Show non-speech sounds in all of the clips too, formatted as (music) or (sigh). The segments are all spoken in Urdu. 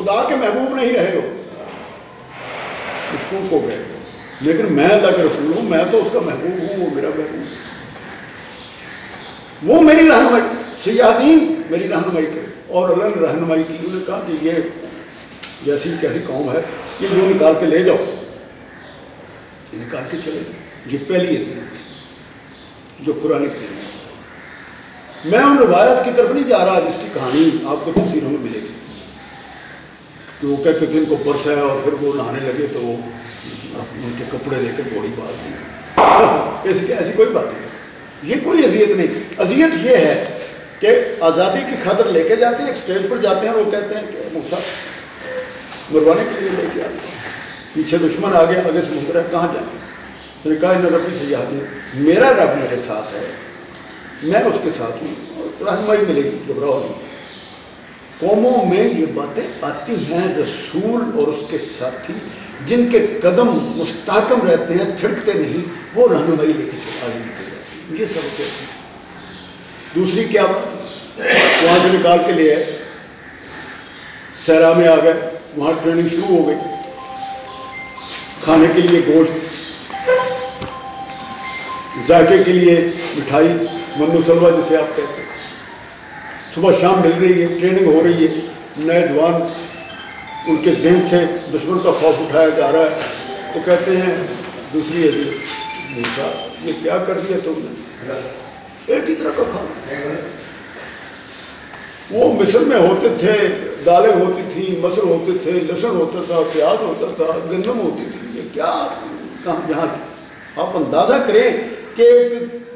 خدا کے محبوب نہیں رہے ہو۔ مشکوک ہو گئے۔ لیکن میں اللہ کے رسول ہوں، میں تو اس کا محبوب ہوں، وہ میرا محبوب وہ میری رہنمائی سیاحین میری رہنمائی کرے۔ اور اللہ نے رہنمائی کی، انہوں نے کہا کہ یہ جیسی کیسی قوم ہے، یہ جو نکال کے لے جاؤ۔ یہ نکال کے چلے جاؤ یہ پہلی عزت تھی، جو پرانے کریم میں۔ ان روایت کی طرف نہیں جا رہا، جس کی کہانی آپ کو تفصیلوں میں ملے گی۔ کہ وہ کہتے تھے ان کو برس ہے اور پھر وہ نہانے لگے تو وہ ان کے کپڑے لے کر بوڑی بات دی۔ (laughs) ایسی ایسی کوئی بات نہیں۔ یہ کوئی اذیت نہیں۔ اذیت یہ ہے کہ آزادی کی خاطر لے کے جاتے ہیں ایک اسٹیج پر جاتے ہیں، وہ کہتے ہیں کہ موسا مروانے کے لیے لے کے آتے ہیں۔ پیچھے دشمن آ گیا آگے سمندر ہے، کہاں جائیں؟ تو نے کہا ان ربی سے یاد میرا رب میرے ساتھ ہے۔ میں اس کے ساتھ ہوں اور رہنمائی ملے گی۔ گھبراؤ نہیں۔ قوموں میں یہ باتیں آتی ہیں رسول اور اس کے ساتھی جن کے قدم مستحکم رہتے ہیں تھڑکتے نہیں، وہ رہنمائی لے کے آگے نکل جاتی ہے یہ سب کیسے دوسری کیا بات؟ وہاں سے نکال کے لے آئے۔ سیرا میں آ گئے۔ وہاں ٹریننگ شروع ہو گئی۔ کھانے کے لیے گوشت ذائقے کے لیے مٹھائی، منو سلوا جسے آپ کہتے ہیں۔ صبح شام مل رہی ہے ٹریننگ ہو رہی ہے، نئے جوان ان کے ذہن سے دشمن کا خوف اٹھایا جا رہا ہے۔ تو کہتے ہیں، دوسری جی، موسا یہ کیا کر دیا تم نے؟ ایک ہی طرح کا کھانا۔ وہ مصر میں ہوتے تھے، دالیں ہوتی تھیں، مصر ہوتے تھے، لہسن ہوتا تھا، پیاز ہوتا تھا، گندم ہوتی تھی۔ یہ کیا کہاں یہاں آپ اندازہ کریں کہ ایک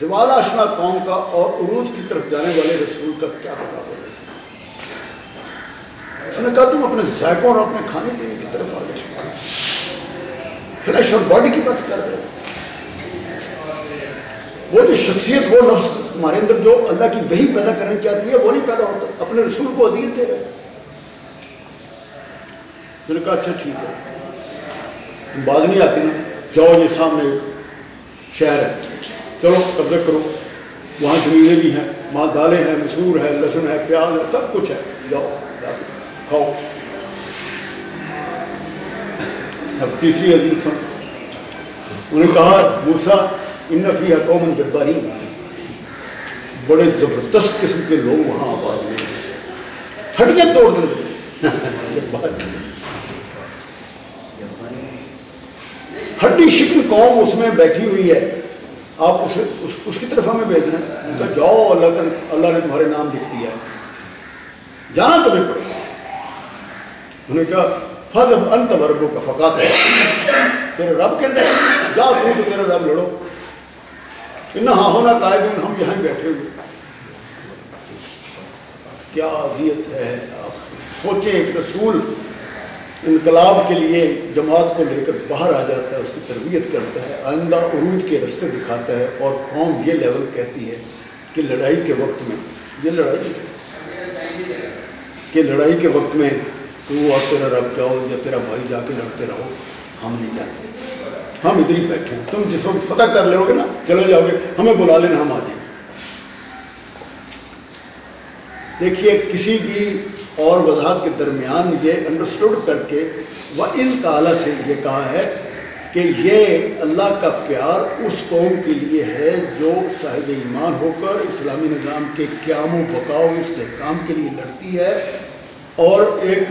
زوال آشنا قوم کا اور عروج کی طرف جانے والے رسول کا کیا پتا ہے اس نے کہا تم اپنے ذائقوں اور اپنے کھانے پینے کی طرف آ گئے فلیش اور باڈی کی بات کر رہے ہیں وہ جو شخصیت، وہ نفس تمہارے اندر جو اللہ کی وہی پیدا کرنا چاہتی ہے، وہ نہیں پیدا ہوتا۔ اپنے رسول کو عزیز دے رہے تو نے کہا اچھا ٹھیک ہے۔ باز نہیں آتی نا۔ جاؤ یہ سامنے ایک شہر ہے۔ چلو قبضہ کرو۔ وہاں زمینیں بھی ہیں وہاں دالیں ہیں مسور ہے لہسن ہے پیاز ہے سب کچھ ہے۔ جاؤ کھاؤ۔ اب تیسری عزیز سن۔ انہوں نے کہا موسا ان فی قوم جباری بڑے زبردست قسم کے لوگ وہاں آباد ہوئے ہڈیاں توڑ دیں۔ ہڈی شکن قوم اس میں بیٹھی ہوئی ہے۔ آپ اسے اس, اس کی طرف ہمیں بھیج رہے ہیں کہ جاؤ اللہ اللہ نے تمہارے نام لکھ دیا ہے۔ جانا تمہیں پڑے۔ گا انہوں نے کہا فضب انت وربو کا فقات ہے۔ تیرے رب کے اندر جا تو تیرے رب لڑو۔ انہا ہونا قائد ہم یہاں بیٹھے ہوئے۔ کیا اذیت ہے؟ آپ سوچیں ایک رسول انقلاب کے لیے جماعت کو لے کر باہر آ جاتا ہے، اس کی تربیت کرتا ہے، آئندہ عروج کے رستے دکھاتا ہے اور قوم یہ لیول کہتی ہے کہ لڑائی کے وقت میں، یہ لڑائی کہ لڑائی کے وقت میں تو اور تیرا رب جاؤ یا تیرا بھائی جا کے لڑتے رہو، ہم نہیں جاتے۔ ہم ادھر ہی بیٹھے ہیں۔ تم جس وقت پتہ کر لو گے نا چلے جاؤ گے، ہمیں بلا لینا، ہم آ جائیں۔ دیکھیے، کسی بھی اور وضاحت کے درمیان یہ انڈرسٹوڈ کر کے وہ ان تعالیٰ سے یہ کہا ہے کہ یہ اللہ کا پیار اس قوم کے لیے ہے جو صاحب ایمان ہو کر اسلامی نظام کے قیام و بقاؤ استحکام کے لیے لڑتی ہے اور ایک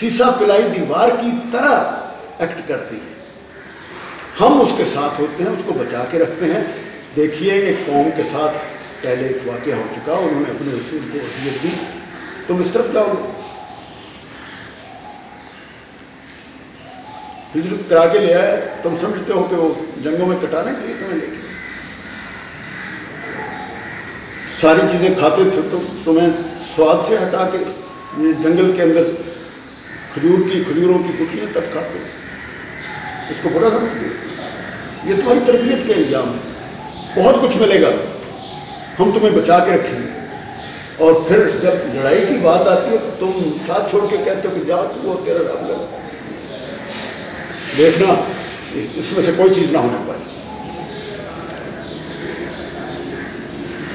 سیسا پلائی دیوار کی طرح ایکٹ کرتی ہے۔ ہم اس کے ساتھ ہوتے ہیں، اس کو بچا کے رکھتے ہیں۔ دیکھیے، ایک قوم کے ساتھ پہلے ایک واقعہ ہو چکا، انہوں نے اپنے رسول کو وصیت دی۔ تم اس طرف جاؤ ہجرت کرا کے لے آئے۔ تم سمجھتے ہو کہ وہ جنگوں میں کٹانے کے لیے تمہیں لے کے ساری چیزیں کھاتے تھے تو تمہیں سواد سے ہٹا کے جنگل کے اندر کھجور کی کھجوروں کی کٹلیاں تک کھاتے اس کو برا سمجھتے یہ تمہاری تربیت کے انجام ہے۔ بہت کچھ ملے گا۔ ہم تمہیں بچا کے رکھیں گے۔ اور پھر جب لڑائی کی بات آتی ہے تو تم ساتھ چھوڑ کے کہتے ہو کہ جا تو وہ تیرا رب لگا دیکھنا، اس میں سے کوئی چیز نہ ہونے پائے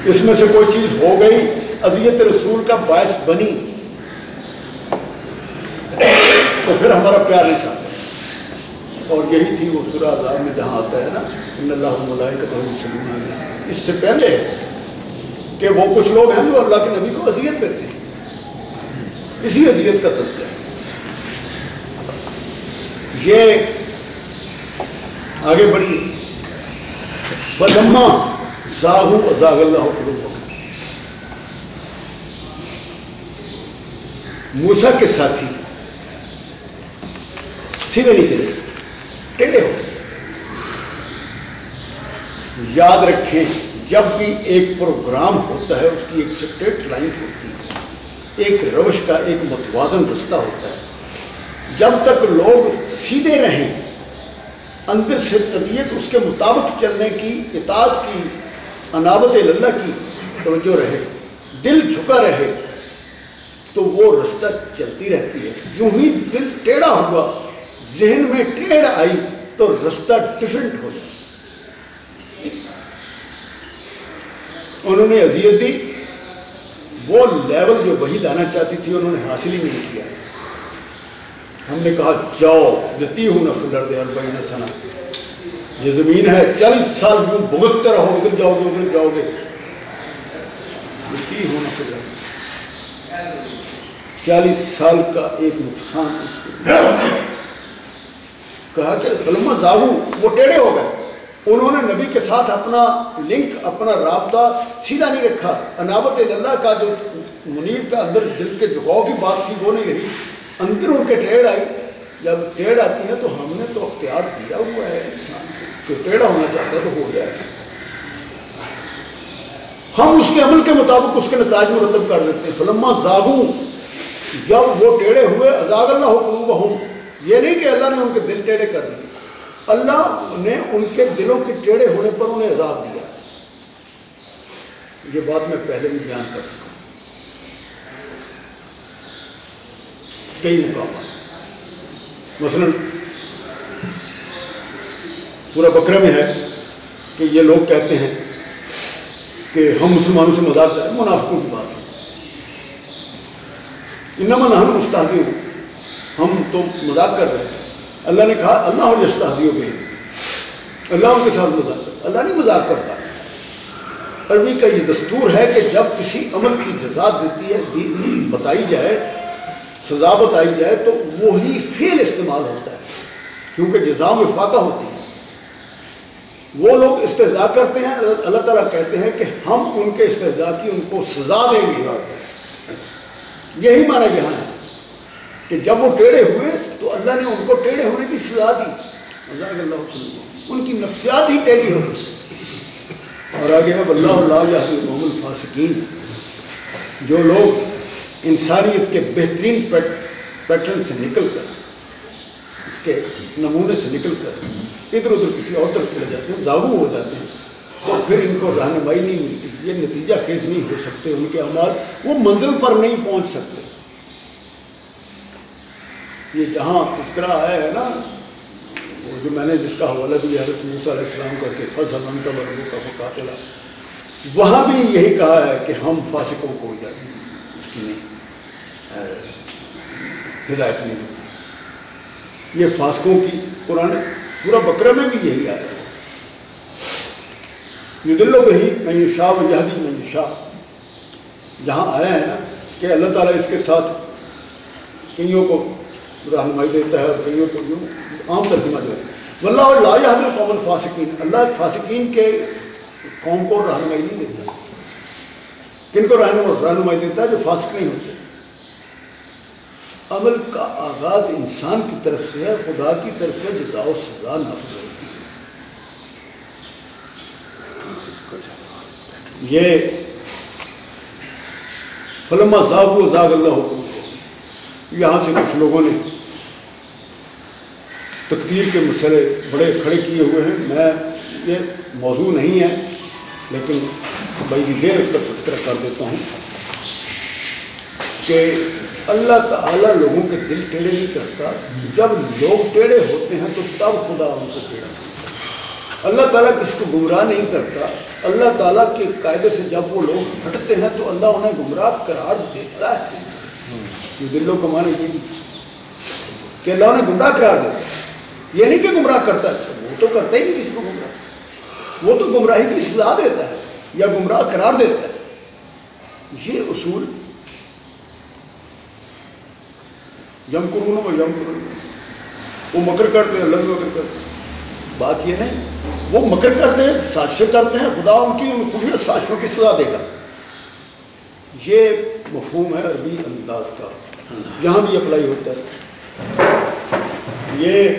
اس میں سے کوئی چیز ہو گئی، اذیت رسول کا باعث بنی۔ تو پھر ہمارا پیار نہیں چاہتے اور یہی تھی وہ سورہ عذاب میں جہاں آتا ہے نا، ان اللہ ملائکۃ اس سے پہلے کہ وہ کچھ لوگ ہیں جو اللہ کے نبی کو اذیت دیتے ہیں۔ اسی اذیت کا تذکرہ ہے۔ یہ آگے بڑھی۔ بدما زاہو ازاغ اللہ موسا کے ساتھی سیدھے نہیں چلے ٹیڑے ہو یاد رکھیں جب بھی ایک پروگرام ہوتا ہے، اس کی ایک سپریٹ لائن ہوتی ہے۔ ایک روش کا ایک متوازن رستہ ہوتا ہے۔ جب تک لوگ سیدھے رہیں، اندر سے طبیعت اس کے مطابق چلنے کی، اطاعت کی، انابت اللہ کی توجہ رہے، دل جھکا رہے، تو وہ رستہ چلتی رہتی ہے۔ یوں ہی دل ٹیڑھا ہوا، ذہن میں ٹیڑھ آئی، تو رستہ ڈفرینٹ ہو جائے انہوں نے اذیت دی۔ وہ لیول جو وہی لانا چاہتی تھی، انہوں نے حاصل ہی نہیں کیا۔ ہم نے کہا، جاؤ دیتی ہوں نہ فلر دے اور بہن سنا یہ زمین ہے، چالیس سال یوں بھگتتے رہو، ادھر جاؤ گے، ادھر جاؤ گے۔ دیتی ہوں نہ فلر چالیس سال کا ایک نقصان اس کو۔ کہا کہ فلما زاہو وہ ٹیڑے ہو گئے۔ انہوں نے نبی کے ساتھ اپنا لنک، اپنا رابطہ سیدھا نہیں رکھا۔ انابت اللہ کا جو منیب کا اندر دل کے جگاؤ کی بات تھی، وہ نہیں رہی۔ اندر ان کے ٹیڑھ آئی۔ جب ٹیڑھ آتی ہے تو ہم نے تو اختیار دیا ہوا ہے انسان کو۔ جو ٹیڑھا ہونا چاہتا ہے تو ہو جائے ہم اس کے عمل کے مطابق اس کے نتائج مرتب کر دیتے ہیں۔ فلما زاگو جب وہ ٹیڑھے ہوئے ازاگ اللہ قلوب ہوں یہ نہیں کہ اللہ نے ان کے دل ٹیڑھے کر دیے۔ اللہ نے ان کے دلوں کے ٹیڑھے ہونے پر انہیں عذاب دیا۔ یہ بات میں پہلے بھی بیان کر چکا ہوں۔ کئی مقامات۔ مثلا پورا بکرے میں ہے کہ یہ لوگ کہتے ہیں کہ ہم مسلمانوں سے مذاق کریں، منافقوں کی بات۔ ہے انما نحن مستحضی ہوں ہم تو مذاق کر رہے ہیں۔ اللہ نے کہا اللہ اور یستحضی بھی اللہ ان کے ساتھ مذاق کرتا اللہ نہیں مذاق کرتا۔ عربی کا یہ دستور ہے کہ جب کسی عمل کی جزا دیتی ہے بتائی جائے، سزا بتائی جائے، تو وہی فیل استعمال ہوتا ہے۔ کیونکہ جزا میں فاقہ ہوتی ہے۔ وہ لوگ استضاء کرتے ہیں، اللہ تعالیٰ کہتے ہیں کہ ہم ان کے استضاء کی ان کو سزا دیں گے۔ یہی معنی یہاں ہے۔ کہ جب وہ ٹیڑھے ہوئے تو اللہ نے ان کو ٹیڑھے ہونے کی سزا دی۔ اللہ ان کی نفسیات ہی ٹیڑھی ہو گئی۔ اور آگے ہے اللہ اللہ محمد الفاسقین۔ جو لوگ انسانیت کے بہترین پیٹرن سے نکل کر، اس کے نمونے سے نکل کر ادھر ادھر کسی اور طرف چلے جاتے ہیں زاغو ہو جاتے ہیں، تو پھر ان کو رہنمائی نہیں ملتی۔ یہ نتیجہ خیز نہیں ہو سکتے، ان کے اعمال وہ منزل پر نہیں پہنچ سکتے۔ یہ جہاں تذکرہ آیا ہے نا، وہ جو میں نے جس کا حوالہ دیا حضرت موسیٰ علیہ السلام کر کے فضل انت وربو کا فقاتلہ وہاں بھی یہی کہا ہے کہ ہم فاسقوں کو اس کی نہیں ہدایت نہیں دیں یہ فاسقوں کی قرآن سورہ بکرہ میں بھی یہی آیا ہے۔ یہ دلوں میں ہی میں شاہ و جہدی میں شاہ جہاں آیا ہے نا کہ اللہ تعالیٰ اس کے ساتھ کئیوں کو رہنمائی دیتا ہے اور کئیوں کو یوں عام ترجمہ جو ہے واللہ اللہ یہد قوم الفاسقین۔ اللہ فاسقین کے قوم کو رہنمائی نہیں دیتا۔ کن کو رہنما رہنمائی دیتا ہے جو فاسق نہیں ہوتے۔ عمل کا آغاز انسان کی طرف سے ہے، خدا کی طرف سے جزا و سزا نفذ ہوتی ہے۔ یہ فلما زاغ و زاغ اللہ حکم۔ یہاں سے کچھ لوگوں نے تقدیر کے مسئلے بڑے کھڑے کیے ہوئے ہیں۔ میں یہ موضوع نہیں ہے، لیکن بھائی دیر اس کا تذکرہ کر دیتا ہوں کہ اللہ تعالیٰ لوگوں کے دل ٹیڑھے نہیں کرتا۔ جب لوگ ٹیڑھے ہوتے ہیں تو تب خدا ان کو ٹیڑھا اللہ تعالیٰ کس کو گمراہ نہیں کرتا۔ اللہ تعالیٰ کے قاعدے سے جب وہ لوگ ہٹتے ہیں تو اللہ انہیں گمراہ قرار دیتا ہے۔ یہ دلوں کو مانے کی کہ اللہ نے گمراہ قرار دیتا یہ نہیں کہ گمراہ کرتا ہے، وہ تو کرتا ہی نہیں کسی کو گمراہ۔ وہ تو گمراہی کی سزا دیتا ہے یا گمراہ قرار دیتا ہے۔ یہ اصول۔ یم کروں و یم کروں وہ مکر کرتے ہیں، اللہ بھی مکر کرتے ہیں۔ بات یہ نہیں، وہ مکر کرتے ہیں، سازشیں کرتے ہیں، خدا ان کی، ان خفیہ سازشوں کی سزا دے گا۔ یہ مفہوم ہے عربی انداز کا۔ یہاں بھی اپلائی ہوتا ہے۔ یہ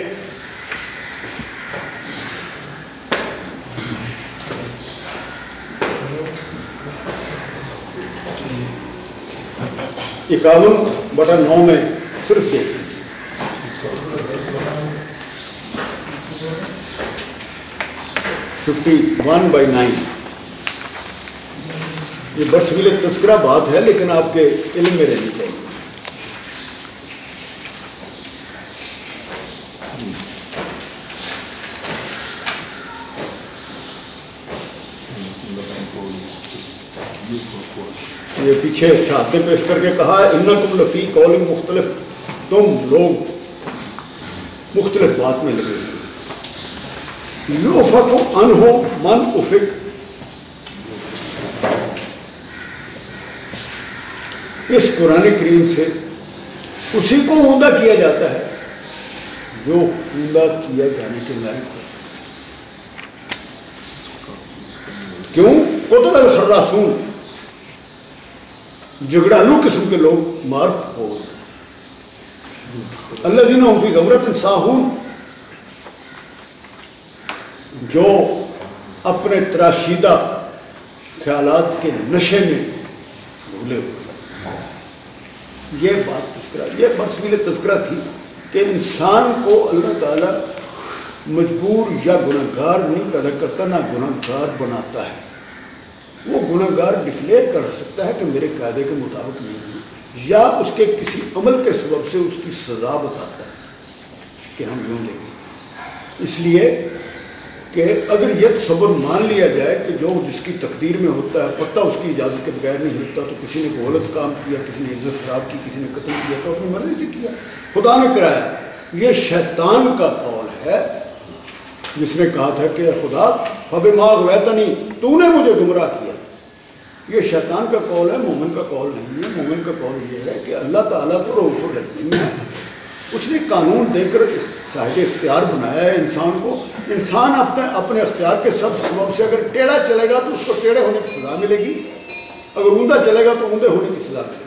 اکاون بٹا نو میں صرف دیکھ ففٹی ون بائی نائن۔ یہ بس ملے تذکرہ بات ہے، لیکن آپ کے علم میں رہنی چاہیے۔ یہ پیچھے شہادتیں پیش کر کے کہا ان تم لفی کالنگ مختلف. تم لوگ مختلف بات میں لگے ہوئے یو ان ہو من افک اس قرآن کریم سے اسی کو عمدہ کیا جاتا ہے، جو عمدہ کیا جانے کے لائق ہو۔ کیوں؟ قطر الخراسون۔ جگڑالو قسم کے لوگ مار ہو اللہ جی فی غمرت ساہون۔ جو اپنے تراشیدہ خیالات کے نشے میں بھولے ہوئے۔ یہ بات تذکرہ، یہ بسمیل تذکرہ تھی کہ انسان کو اللہ تعالیٰ مجبور یا گناہ گار نہیں پیدا کرتا نہ گناہ گار بناتا ہے۔ وہ گناہ گار ڈکلیئر کر سکتا ہے کہ میرے قاعدے کے مطابق نہیں ہوئی، یا اس کے کسی عمل کے سبب سے اس کی سزا بتاتا ہے کہ ہم یوں لیں گے۔ اس لیے کہ اگر یہ تصور مان لیا جائے کہ جو جس کی تقدیر میں ہوتا ہے، پتہ اس کی اجازت کے بغیر نہیں ہوتا، تو کسی نے غلط کام کیا، کسی نے عزت خراب کی، کسی نے قتل کیا، تو اپنی مرضی سے کیا۔ خدا نے کرایا۔ یہ شیطان کا قول ہے، جس نے کہا تھا کہ خدا فب ماغ ویتا نہیں تو نے مجھے گمراہ کیا۔ یہ شیطان کا قول ہے، مومن کا قول نہیں ہے۔ مومن کا قول یہ ہے کہ اللہ تعالیٰ تو روح و ہے اس نے قانون دے کر صاحب اختیار بنایا ہے انسان کو۔ انسان اپنے اپنے اختیار کے سب سبب سے اگر ٹیڑھا چلے گا تو اس کو ٹیڑھے ہونے کی سزا ملے گی۔ اگر اوندا چلے گا تو اوندا ہونے کی سزا ملے گی۔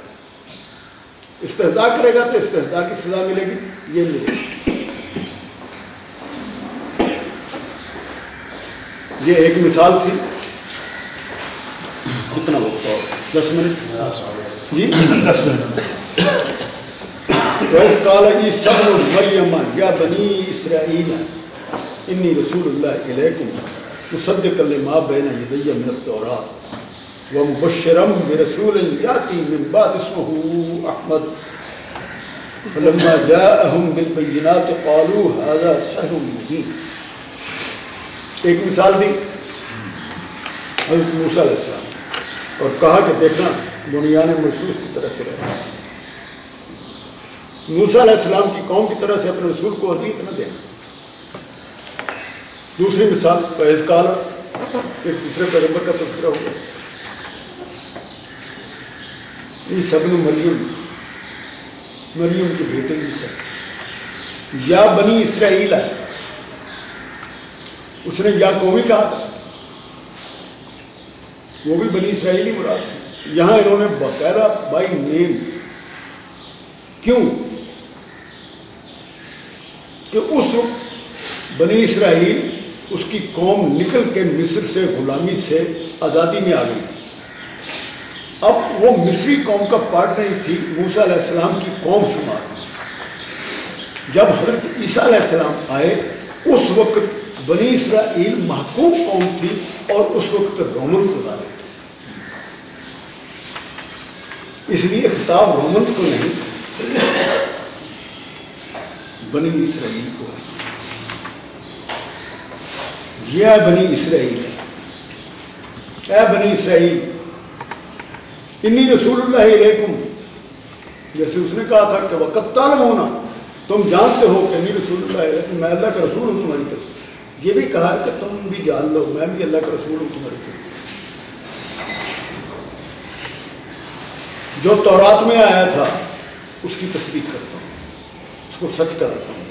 استحضاء کرے گا تو استحضاء کی سزا ملے گی۔ یہ ملے گی یہ ایک مثال تھی۔ کتنا وقت اور دس منٹ جی دس منٹ قَالَ عِيسَى ابْنُ مَرْيَمَ يَا بَنِي إِسْرَائِيلَ إِنِّي رَسُولُ اللَّهِ إِلَيْكُمْ مُصَدِّقًا لِمَا بَيْنَ يَدَيَّ مِنَ التَّوْرَاةِ وَمُبَشِّرًا بِرَسُولٍ يَأْتِي مِن بَعْدِي اسْمُهُ أَحْمَدُ فَلَمَّا جَاءَهُم بِالْبَيِّنَاتِ قَالُوا هَذَا سِحْرٌ مُبِينٌ ایک مثال دی حضرت موسیٰ علیہ السلام اور کہا کہ دیکھنا بنیان محسوس کی طرح سے رہنا موسیٰ علیہ السلام کی قوم کی طرح سے اپنے رسول کو عزیت نہ دینا دوسری مثال فیض کال ایک دوسرے پیغمبر کا تذکرہ ہوا یہ سب نے مریم مریم کے بیٹے عیسیٰ یا بنی اسرائیل ہے اس نے یا قومی کہا وہ بھی بنی اسرائیلی مراد یہاں انہوں نے باقاعدہ بائی نیم کیوں کہ اس وقت بنی اسرائیل اس کی قوم نکل کے مصر سے، غلامی سے آزادی میں آ گئی تھی۔ اب وہ مصری قوم کا پارٹ نہیں تھی، موسیٰ علیہ السلام کی قوم شمار۔ جب حضرت عیسیٰ علیہ السلام آئے، اس وقت بنی اسرائیل محکوم قوم تھی اور اس وقت رومن خدا تھے اس لیے خطاب رومنس کو نہیں، بنی اسرائیل کو۔ یہ بنی اسرائیل۔ اے بنی اسرائیل، انی رسول اللہ علیکم۔ جیسے اس نے کہا تھا کہ وقت طالب ہونا، تم جانتے ہو کہ نہیں رسول اللہ ہے کہ میں اللہ کا رسول ہوں تمہاری طرف۔ یہ بھی کہا کہ تم بھی جان لو، میں بھی اللہ کا رسول ہوں تمہاری طرف۔ جو تورات میں آیا تھا، اس کی تصدیق کرتا ہوں، اس کو سچ کراتا ہوں۔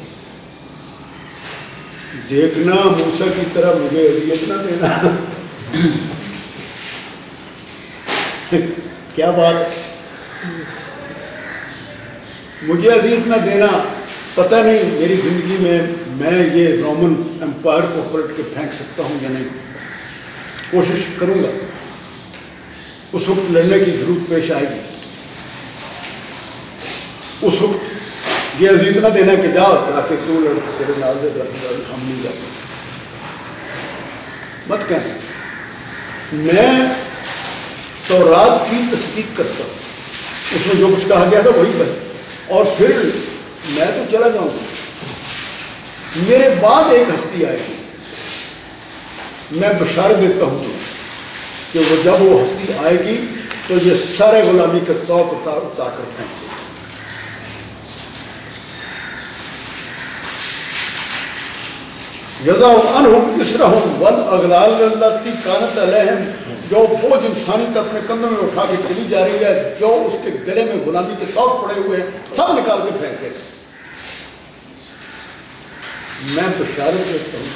دیکھنا موسا کی طرح مجھے اذیت نہ دینا۔ (laughs) کیا بات؟ مجھے اذیت نہ دینا، پتہ نہیں میری زندگی میں میں یہ رومن امپائر کو پلٹ کے پھینک سکتا ہوں یا نہیں۔ کوشش کروں گا۔ اس وقت لڑنے کی ضرورت پیش آئے گی۔ اس وقت یہ عزیز نہ دینا کہ جاؤ تاکہ تو تیرے نال دے ہم نہیں جاتے۔ مت کہنا۔ میں تو رات کی تصدیق کرتا ہوں۔ اس میں جو کچھ کہا گیا تھا وہی بس۔ اور پھر میں تو چلا جاؤں۔ گا میرے بعد ایک ہستی آئے۔ گی میں بشار دیتا ہوں کہ وہ جب وہ ہستی آئے گی تو یہ سارے غلامی کے توق اتار اتار کر پھینک یزا انہم اسرہم ول اغلال اللہ کانت علیہم، جو فوج انسانی تو اپنے کندھوں میں اٹھا کے چلی جا رہی ہے، جو اس کے گلے میں غلامی کے توق پڑے ہوئے ہیں، سب نکال کے پھینک پھینکے میں بشارت دیتا ہوں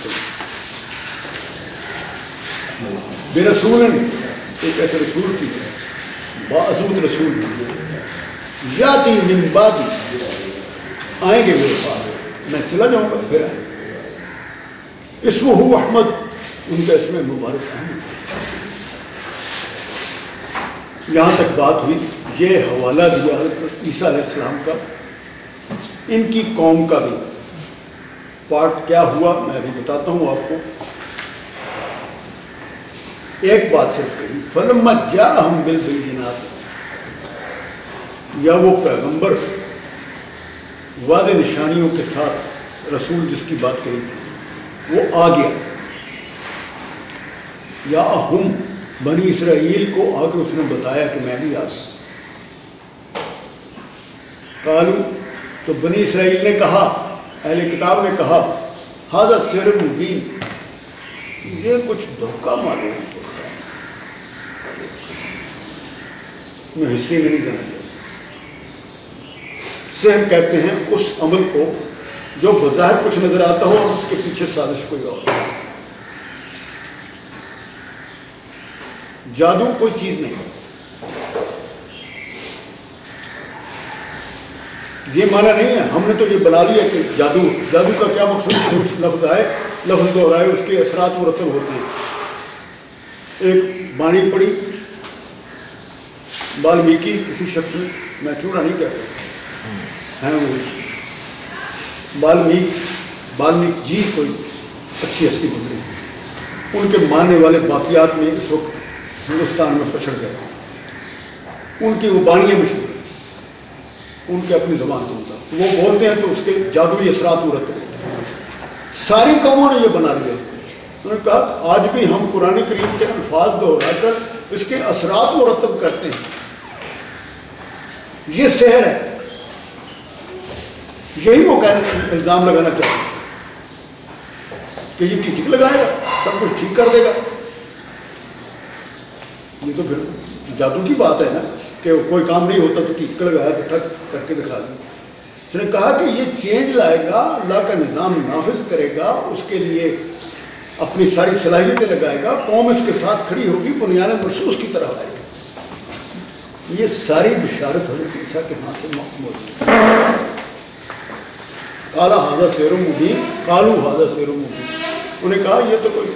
بے رسول ایک ایسے رسول کی ہے۔ بازود رسول یا تین من بعد، آئیں گے میرے پاس۔ میں چلا جاؤں گا، پھر آئیں گے۔ اس وہ احمد، ان کا اس میں مبارک احمد یہاں تک بات ہوئی، یہ حوالہ دیا عیسیٰ علیہ السلام کا، ان کی قوم کا بھی۔ پارٹ کیا ہوا، میں ابھی بتاتا ہوں آپ کو۔ ایک بات صرف کہی فلم جا ہم بل بل یا وہ پیغمبر، واضح نشانیوں کے ساتھ رسول جس کی بات کہی تھی۔ وہ آ گیا۔ یا ہم بنی اسرائیل کو آ کر اس نے بتایا کہ میں بھی آ گیا کالو تو بنی اسرائیل نے کہا، اہل کتاب نے کہا حضرت سیر مبین۔ یہ کچھ دھوکہ معلوم ہوتا ہے میں ہسٹری میں نہیں جانا چاہتا۔ سہر کہتے ہیں، اس عمل کو جو بظاہر کچھ نظر آتا ہو اور اس کے پیچھے سازش کوئی اور جادو کوئی چیز نہیں۔ یہ مانا نہیں ہے۔ ہم نے تو یہ بنا لیا کہ جادو جادو کا کیا مقصد؟ کچھ لفظ آئے، لفظ دوہرائے اس کے اثرات مرتب ہوتے ہیں۔ ایک بانی پڑی بالمیکی کسی شخص میں چوڑا نہیں کہتا۔ ہیں وہ۔ بالمیک بالمیک جی کوئی اچھی ہستی گزری ان کے ماننے والے باقیات میں اس وقت ہندوستان میں پچھڑ گئے۔ ان کی وہ بانیاں مشہور ہیں۔ ان کے اپنی زبان کے مطابق وہ بولتے ہیں تو اس کے جادوئی اثرات مرتب ہوتے ہیں۔ ساری قوموں نے یہ بنا لیا۔ انہوں نے کہا، آج بھی ہم قرآن کریم کے الفاظ دوہرا کر اس کے اثرات مرتب کرتے ہیں۔ یہ سحر ہے۔ یہی وہ الزام لگانا چاہتے ہیں کہ یہ ٹیچک لگائے گا، سب کچھ ٹھیک کر دے گا۔ یہ تو پھر جادو کی بات ہے نا، کہ کوئی کام نہیں ہوتا تو ٹیچک لگایا تو ٹھک کر کے دکھا دیں اس نے کہا کہ یہ چینج لائے گا، اللہ کا نظام نافذ کرے گا، اس کے لیے اپنی ساری صلاحیتیں لگائے گا، قوم اس کے ساتھ کھڑی ہوگی، بنیاد محسوس کی طرح آئے گی۔ یہ ساری بشارت حضرت عیسیٰ کے ہاں سے موجود کالا حاضر سیر و مبین، کالو حاضر سیر و مبین انہیں کہا، یہ تو کوئی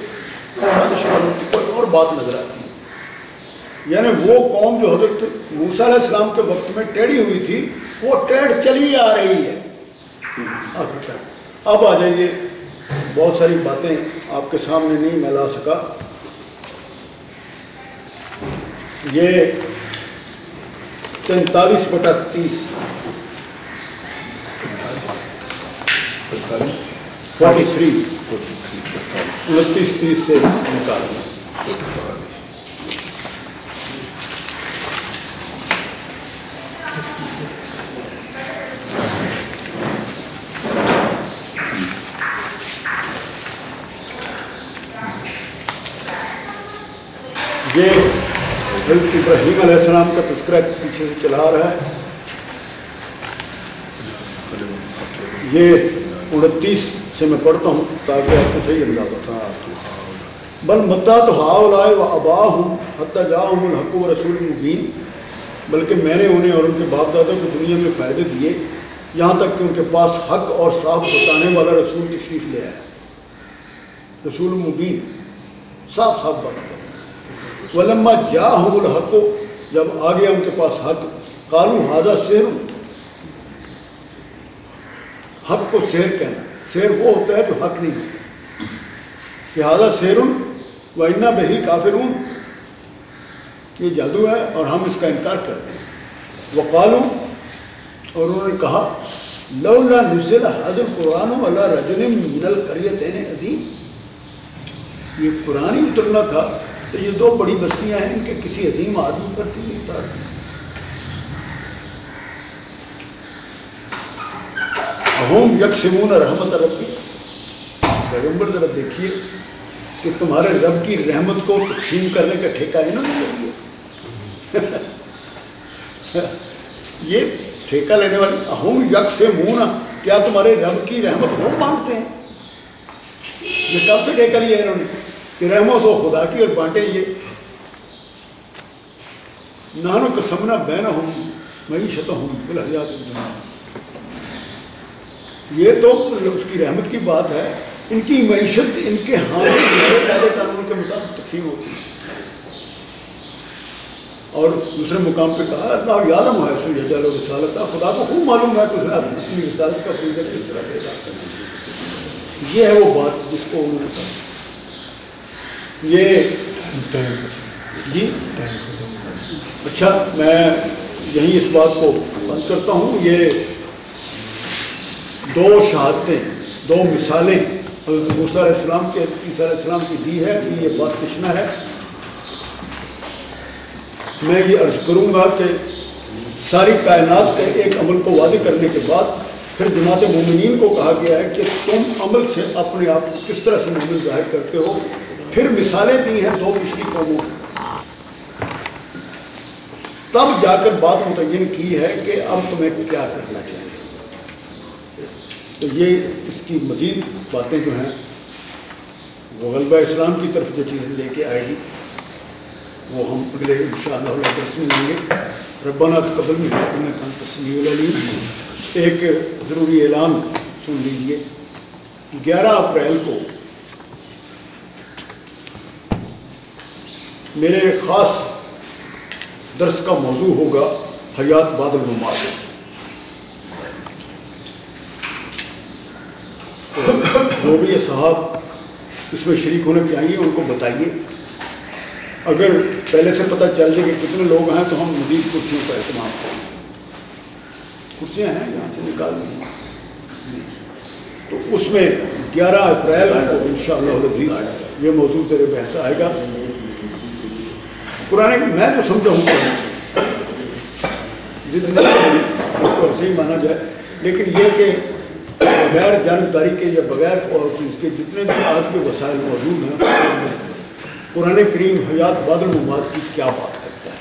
کوئی اور بات نظر آتی۔ ہے یعنی وہ قوم جو حضرت موسیٰ علیہ السلام کے وقت میں ٹیڑھی ہوئی تھی، وہ ٹیڑھ چلی آ رہی ہے۔ اب آ جائیے۔ بہت ساری باتیں آپ کے سامنے نہیں، میں لا سکا۔ یہ تینتالیس بٹا تیس۔ انتیس تیس سے نکالنا یہ حضرت ابراہیم علیہ السلام کا تذکرہ پیچھے سے چلا رہا ہے یہ انتیس سے میں پڑھتا ہوں تاکہ آپ کو صحیح اندازہ تھا بل متا تو ہاؤ لائے و ابا ہوں حتیٰ جا ہوں الحق و رسول مبین۔ بلکہ میں نے انہیں اور ان کے باپ دادا کو دنیا میں فائدے دیے۔ یہاں تک کہ ان کے پاس حق اور صاف بتانے والا رسول تشریف لے آیا رسول مبین، صاف صاف بات کر ولما جا ہوں الحق، جب آ گیا ان کے پاس حق کالو حاضہ سیر حق کو سیر کہنا۔ سیر وہ ہوتا ہے جو حق نہیں ہے۔ لہٰذا سیرن و انا بہی کافرون، یہ جادو ہے اور ہم اس کا انکار کرتے ہیں۔ وہ قالم اور انہوں نے کہا، لولا نزل حاضر قرآن اللہ رجل من القریت عظیم۔ یہ قرآن ہی اترنا تھا، تو یہ دو بڑی بستیاں ہیں، ان کے کسی عظیم آدمی پر کیوں نہیں اتارتے اہم یکسمون رحمت ربی۔ پیغمبر ذرا دیکھیے کہ تمہارے رب کی رحمت کو تقسیم کرنے کا ٹھیکہ انہوں نے لے یہ ٹھیکہ لینے والے اہم یک سے منہ کیا تمہارے رب کی رحمت وہ مانگتے ہیں؟ یہ کب سے ٹھیکہ لیا انہوں نے؟ کہ رحمت ہو خدا کی اور بانٹے یہ۔ نانو کا سمنا بہنا ہوں معیشت ہوں فی الحیات الدنیا۔ یہ تو اس کی رحمت کی بات ہے، ان کی معیشت، ان کے ہاں پہلے قانون کے مطابق تقسیم ہوتی ہے۔ اور دوسرے مقام پہ کہا، اللہ یادم ہے سو جل رسالت خدا کو خوب معلوم ہے کہ اس نے اپنی رسالت کا فریضہ کس طرح سے ادا کرنا یہ ہے وہ بات جس کو انہوں نے کہا۔ یہ جی؟ اچھا میں یہیں اس بات کو بند کرتا ہوں۔ یہ دو شہادتیں، دو مثالیں حضرت موسیٰ علیہ السلام کے، عیسیٰ علیہ السلام کی دی ہے یہ بات کشنا ہے۔ میں یہ عرض کروں گا کہ ساری کائنات کے ایک عمل کو واضح کرنے کے بعد پھر جماعت مومنین کو کہا گیا ہے کہ تم عمل سے اپنے آپ کو کس طرح سے مومن ظاہر کرتے ہو؟ پھر مثالیں دی ہیں دو پچھلی قوموں تب جا کر بات متعین کی ہے کہ اب تمہیں کیا کرنا چاہیے۔ تو یہ اس کی مزید باتیں جو ہیں، وہ غلبہ اسلام کی طرف جو چیزیں لے کے آئے گی، وہ ہم اگلے ان شاء اللہ درس میں لیں گے۔ ربانہ قبل میں تسمی العلیم۔ ایک ضروری اعلان سن لیجیے۔ گیارہ اپریل کو میرے خاص درس کا موضوع ہوگا حیات بادل نماز جو بھی صاحب اس میں شریک ہونے چاہیے، ان کو بتائیے۔ اگر پہلے سے پتہ چل جائے کہ کتنے لوگ ہیں، تو ہم مزید کرسیوں کا اہتمام کریں کرسیاں ہیں یہاں سے نکال دیں۔ تو اس میں گیارہ اپریل کو ان شاء اللہ عزیز یہ موضوع تیرے بحث آئے گا۔ قرآن میں تو سمجھا ہوں جتنا اس کو ایسے ہی مانا جائے، لیکن یہ کہ بغیر جانبداری کے یا بغیر اور چیز کے جتنے بھی آج کے وسائل موجود ہیں قرآن کریم حیات بادل مماد کی کیا بات کرتا ہے؟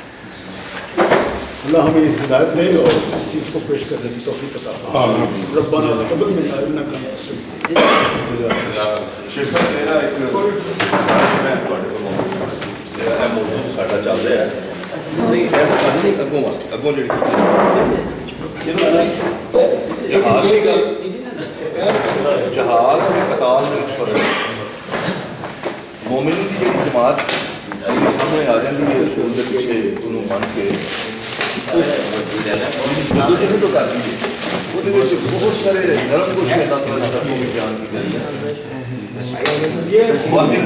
اللہ ہمیں ہدایت دے اور اس چیز کو پیش کرنے کی توفیق عطا ربانہ قبل میں آئینہ کا موضوع ساڈا چل رہا ہے۔ نہیں ایسا کر نہیں اگوں اگوں جڑی۔ جہاد کی گل جہاد اور قتال میں فرق مومن کی جماعت سامنے آ جاتی ہے رسول کے پیچھے انہوں من کے تو کرتی ہے وہ بہت سارے نرم کچھ اللہ تعالیٰ بیان کی گئی ہے۔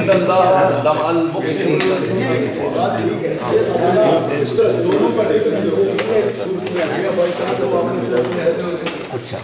اللَّهَ اچھا۔